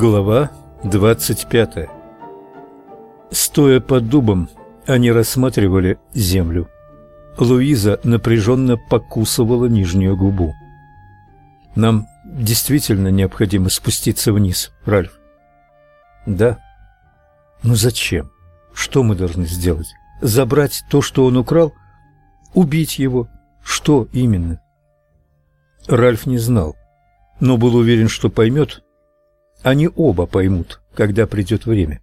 Глава 25 Стоя под дубом, они рассматривали землю. Луиза напряженно покусывала нижнюю губу. «Нам действительно необходимо спуститься вниз, Ральф?» «Да». «Ну зачем? Что мы должны сделать? Забрать то, что он украл? Убить его? Что именно?» Ральф не знал, но был уверен, что поймет, они оба поймут, когда придет время.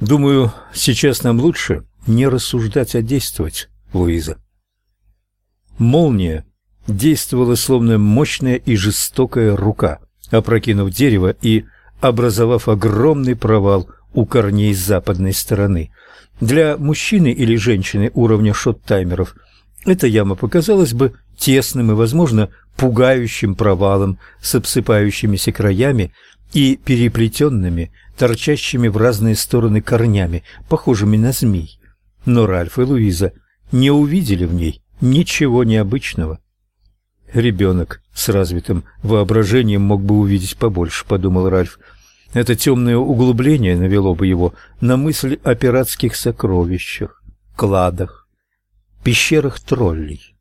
Думаю, сейчас нам лучше не рассуждать, а действовать, Луиза. Молния действовала словно мощная и жестокая рука, опрокинув дерево и образовав огромный провал у корней западной стороны. Для мужчины или женщины уровня шот-таймеров эта яма показалась бы тесным и, возможно, пугающим провалом с обсыпающимися краями и переплетенными, торчащими в разные стороны корнями, похожими на змей. Но Ральф и Луиза не увидели в ней ничего необычного. Ребенок с развитым воображением мог бы увидеть побольше, подумал Ральф. Это темное углубление навело бы его на мысль о пиратских сокровищах, кладах, пещерах троллей.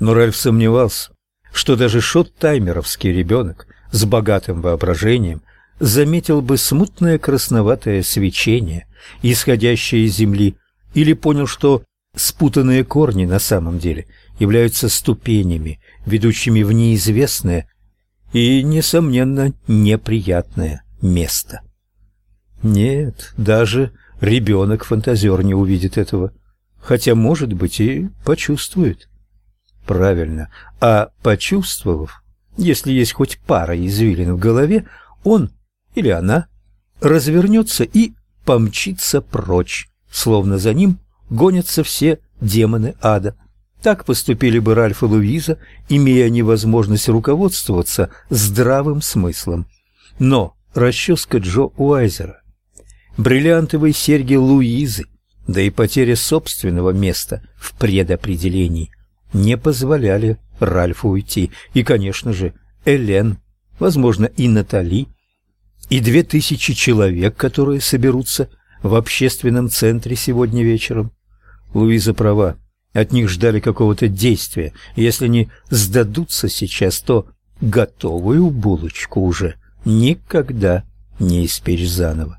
Но Ральф сомневался, что даже шот-таймеровский ребенок с богатым воображением заметил бы смутное красноватое свечение, исходящее из земли, или понял, что спутанные корни на самом деле являются ступенями, ведущими в неизвестное и, несомненно, неприятное место. Нет, даже ребенок-фантазер не увидит этого, хотя, может быть, и почувствует. Правильно. А почувствовав, если есть хоть пара извилин в голове, он или она развернется и помчится прочь, словно за ним гонятся все демоны ада. Так поступили бы Ральф и Луиза, имея невозможность руководствоваться здравым смыслом. Но расческа Джо Уайзера, бриллиантовые серьги Луизы, да и потеря собственного места в предопределении – не позволяли Ральфу уйти. И, конечно же, Элен, возможно, и Натали, и две тысячи человек, которые соберутся в общественном центре сегодня вечером. Луиза права. От них ждали какого-то действия. Если не сдадутся сейчас, то готовую булочку уже никогда не испечь заново.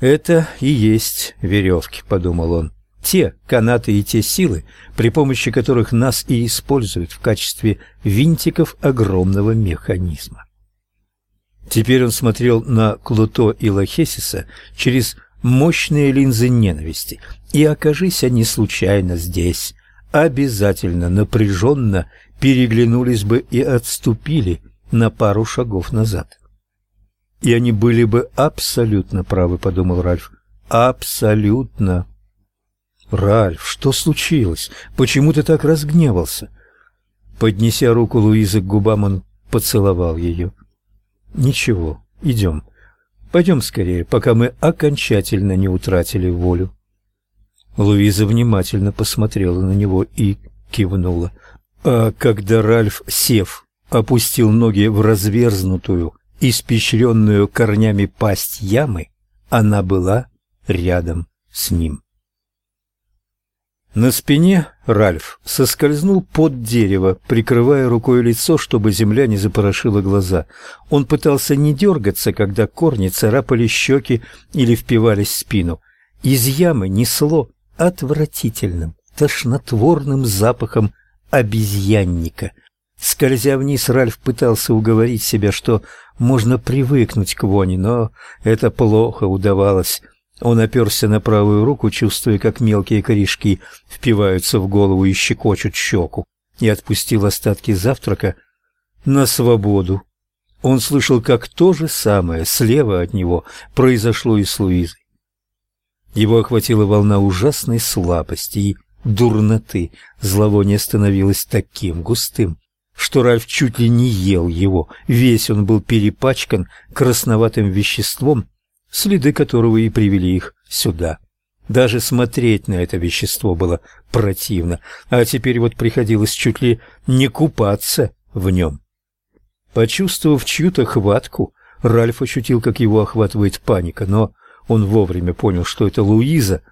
«Это и есть веревки», — подумал он те канаты и те силы, при помощи которых нас и используют в качестве винтиков огромного механизма. Теперь он смотрел на Клуто и Лахесиса через мощные линзы ненависти, и окажись они случайно здесь, обязательно напряженно переглянулись бы и отступили на пару шагов назад. И они были бы абсолютно правы, подумал Ральф. Абсолютно. Ральф, что случилось? Почему ты так разгневался? Поднеся руку Луизы к губам, он поцеловал ее. Ничего, идем. Пойдем скорее, пока мы окончательно не утратили волю. Луиза внимательно посмотрела на него и кивнула. А когда Ральф, сев, опустил ноги в разверзнутую, испещренную корнями пасть ямы, она была рядом с ним. На спине Ральф соскользнул под дерево, прикрывая рукой лицо, чтобы земля не запорошила глаза. Он пытался не дергаться, когда корни царапали щеки или впивались в спину. Из ямы несло отвратительным, тошнотворным запахом обезьянника. Скользя вниз, Ральф пытался уговорить себя, что можно привыкнуть к вони, но это плохо удавалось. Он оперся на правую руку, чувствуя, как мелкие корешки впиваются в голову и щекочут щеку, и отпустил остатки завтрака на свободу. Он слышал, как то же самое слева от него произошло и с Луизой. Его охватила волна ужасной слабости и дурноты. Зловоние становилось таким густым, что Ральф чуть ли не ел его. Весь он был перепачкан красноватым веществом, следы которого и привели их сюда. Даже смотреть на это вещество было противно, а теперь вот приходилось чуть ли не купаться в нем. Почувствовав чью-то хватку, Ральф ощутил, как его охватывает паника, но он вовремя понял, что это Луиза,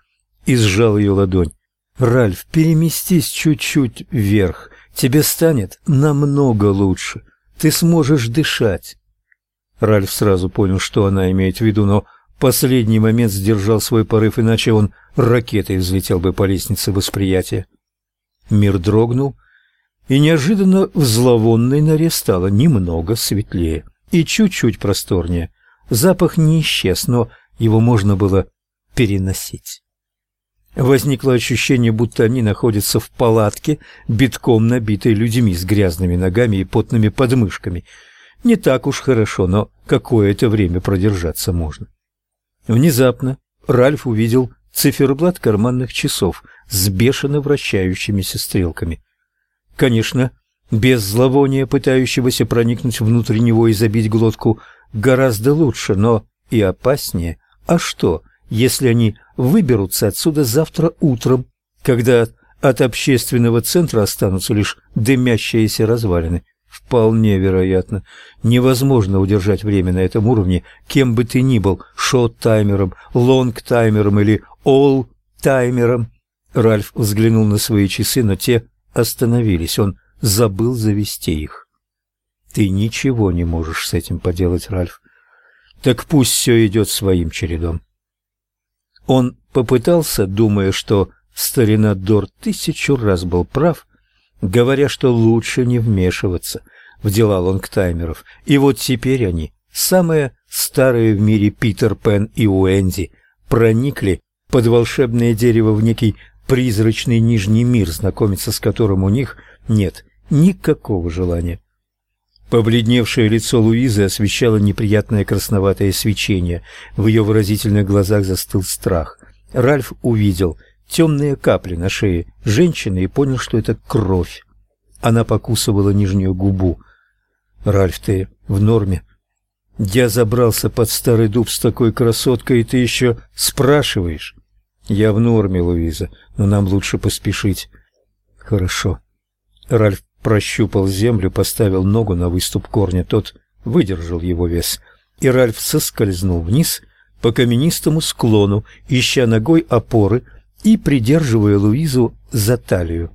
и сжал ее ладонь. «Ральф, переместись чуть-чуть вверх. Тебе станет намного лучше. Ты сможешь дышать». Ральф сразу понял, что она имеет в виду, но последний момент сдержал свой порыв, иначе он ракетой взлетел бы по лестнице восприятия. Мир дрогнул, и неожиданно в зловонной норе стало немного светлее и чуть-чуть просторнее. Запах не исчез, но его можно было переносить. Возникло ощущение, будто они находятся в палатке, битком набитой людьми с грязными ногами и потными подмышками. Не так уж хорошо, но какое-то время продержаться можно. Внезапно Ральф увидел циферблат карманных часов с бешено вращающимися стрелками. Конечно, без зловония, пытающегося проникнуть внутрь него и забить глотку, гораздо лучше, но и опаснее. А что, если они выберутся отсюда завтра утром, когда от общественного центра останутся лишь дымящиеся развалины? Вполне вероятно. Невозможно удержать время на этом уровне, кем бы ты ни был, шот-таймером, лонг-таймером или ол-таймером. Ральф взглянул на свои часы, но те остановились. Он забыл завести их. Ты ничего не можешь с этим поделать, Ральф. Так пусть все идет своим чередом. Он попытался, думая, что старина Дор тысячу раз был прав, говоря, что лучше не вмешиваться в дела лонгтаймеров. И вот теперь они, самые старые в мире Питер Пен и Уэнди, проникли под волшебное дерево в некий призрачный нижний мир, знакомиться с которым у них нет никакого желания. Побледневшее лицо Луизы освещало неприятное красноватое свечение. В ее выразительных глазах застыл страх. Ральф увидел темные капли на шее женщины и понял, что это кровь. Она покусывала нижнюю губу. «Ральф, ты в норме?» «Я забрался под старый дуб с такой красоткой, и ты еще спрашиваешь?» «Я в норме, Луиза, но нам лучше поспешить». «Хорошо». Ральф прощупал землю, поставил ногу на выступ корня, тот выдержал его вес, и Ральф соскользнул вниз по каменистому склону, ища ногой опоры и придерживая Луизу за талию.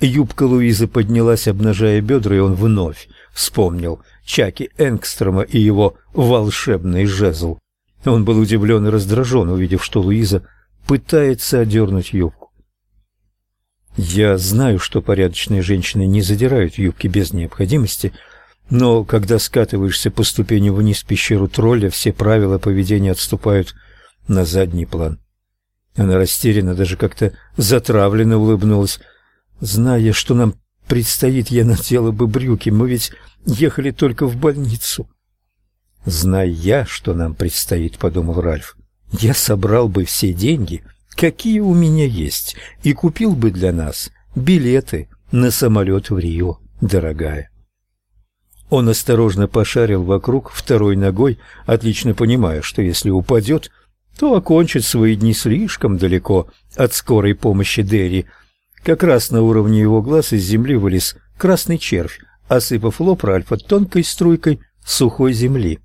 Юбка Луизы поднялась, обнажая бедра, и он вновь вспомнил Чаки Энгстрома и его волшебный жезл. Он был удивлен и раздражен, увидев, что Луиза пытается одернуть юбку. Я знаю, что порядочные женщины не задирают юбки без необходимости, но когда скатываешься по ступени вниз в пещеру тролля, все правила поведения отступают на задний план. Она растерянно, даже как-то затравленно улыбнулась. Зная, что нам предстоит, я надела бы брюки, мы ведь ехали только в больницу. Зная, что нам предстоит, подумал Ральф, я собрал бы все деньги, какие у меня есть, и купил бы для нас билеты на самолет в Рио, дорогая. Он осторожно пошарил вокруг второй ногой, отлично понимая, что если упадет, то окончит свои дни слишком далеко от скорой помощи Дерри. Как раз на уровне его глаз из земли вылез красный червь, осыпав лоб Ральфа тонкой струйкой сухой земли.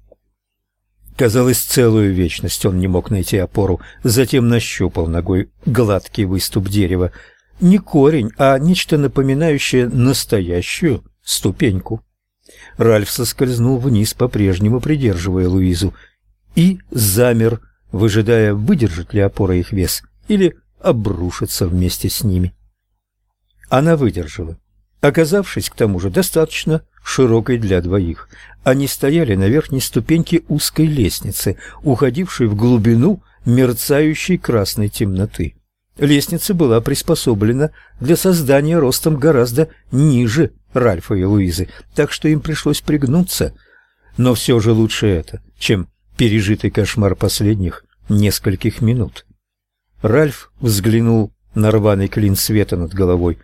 Казалось, целую вечность он не мог найти опору, затем нащупал ногой гладкий выступ дерева. Не корень, а нечто напоминающее настоящую ступеньку. Ральф соскользнул вниз, по-прежнему придерживая Луизу, и замер, выжидая, выдержит ли опора их вес или обрушится вместе с ними. Она выдержала, оказавшись к тому же достаточно широкой для двоих. Они стояли на верхней ступеньке узкой лестницы, уходившей в глубину мерцающей красной темноты. Лестница была приспособлена для создания ростом гораздо ниже Ральфа и Луизы, так что им пришлось пригнуться. Но все же лучше это, чем пережитый кошмар последних нескольких минут. Ральф взглянул на рваный клин света над головой.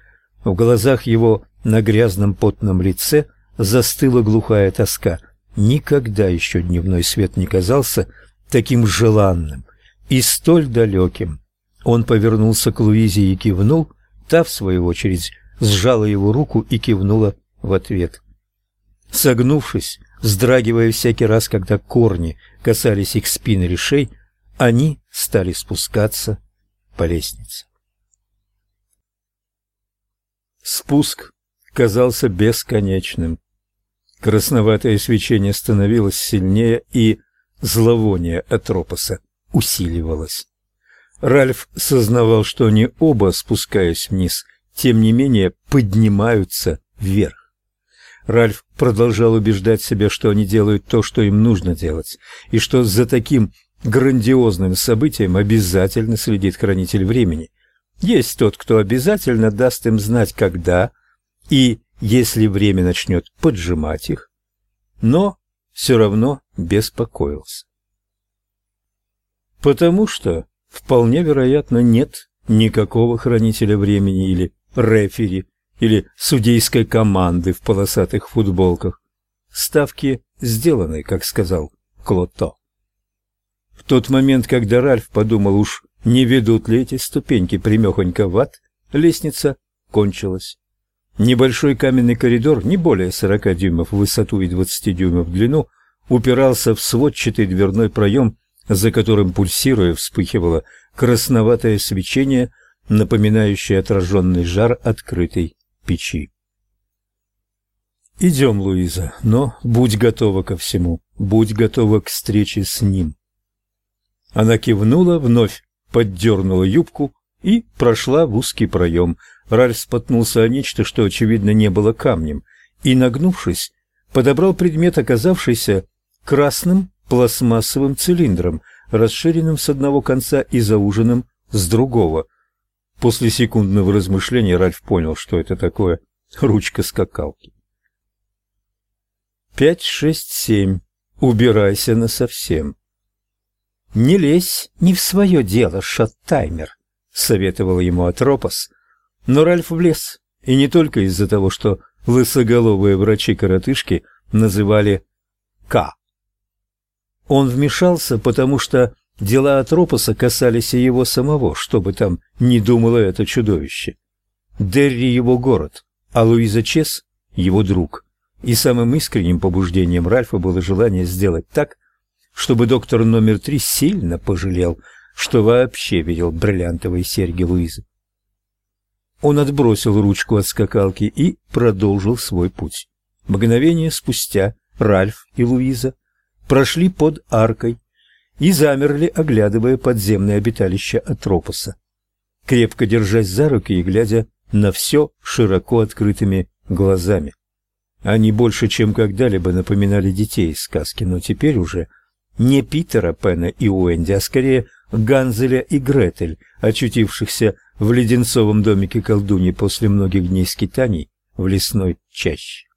В глазах его на грязном потном лице застыла глухая тоска. Никогда еще дневной свет не казался таким желанным и столь далеким. Он повернулся к Луизе и кивнул, та, в свою очередь, сжала его руку и кивнула в ответ. Согнувшись, вздрагивая всякий раз, когда корни касались их спин или шеи, они стали спускаться по лестнице. Спуск казался бесконечным. Красноватое свечение становилось сильнее, и зловоние Атропоса усиливалось. Ральф сознавал, что они оба, спускаясь вниз, тем не менее поднимаются вверх. Ральф продолжал убеждать себя, что они делают то, что им нужно делать, и что за таким грандиозным событием обязательно следит хранитель времени. Есть тот, кто обязательно даст им знать, когда и если время начнет поджимать их, но все равно беспокоился. Потому что, вполне вероятно, нет никакого хранителя времени или рефери, или судейской команды в полосатых футболках. Ставки сделаны, как сказал Клотто. В тот момент, когда Ральф подумал уж, не ведут ли эти ступеньки примехонько в ад, лестница кончилась. Небольшой каменный коридор, не более сорока дюймов в высоту и двадцати дюймов в длину, упирался в сводчатый дверной проем, за которым пульсируя вспыхивало красноватое свечение, напоминающее отраженный жар открытой печи. «Идем, Луиза, но будь готова ко всему, будь готова к встрече с ним». Она кивнула, вновь поддернула юбку и прошла в узкий проем. Ральф споткнулся о нечто, что, очевидно, не было камнем, и, нагнувшись, подобрал предмет, оказавшийся красным пластмассовым цилиндром, расширенным с одного конца и зауженным с другого. После секундного размышления Ральф понял, что это такое ручка скакалки. Пять, шесть, семь. Убирайся насовсем. «Не лезь не в свое дело, шот-таймер», — советовал ему Атропос. Но Ральф влез, и не только из-за того, что лысоголовые врачи-коротышки называли «К». Он вмешался, потому что дела Атропоса касались и его самого, что бы там ни думало это чудовище. Дерри — его город, а Луиза Чес — его друг. И самым искренним побуждением Ральфа было желание сделать так, чтобы доктор номер три сильно пожалел, что вообще видел бриллиантовые серьги Луизы. Он отбросил ручку от скакалки и продолжил свой путь. Мгновение спустя Ральф и Луиза прошли под аркой и замерли, оглядывая подземное обиталище Атропоса, крепко держась за руки и глядя на все широко открытыми глазами. Они больше, чем когда-либо напоминали детей из сказки, но теперь уже не Питера Пена и Уэнди, а скорее Ганзеля и Гретель, очутившихся в леденцовом домике колдуньи после многих дней скитаний в лесной чаще.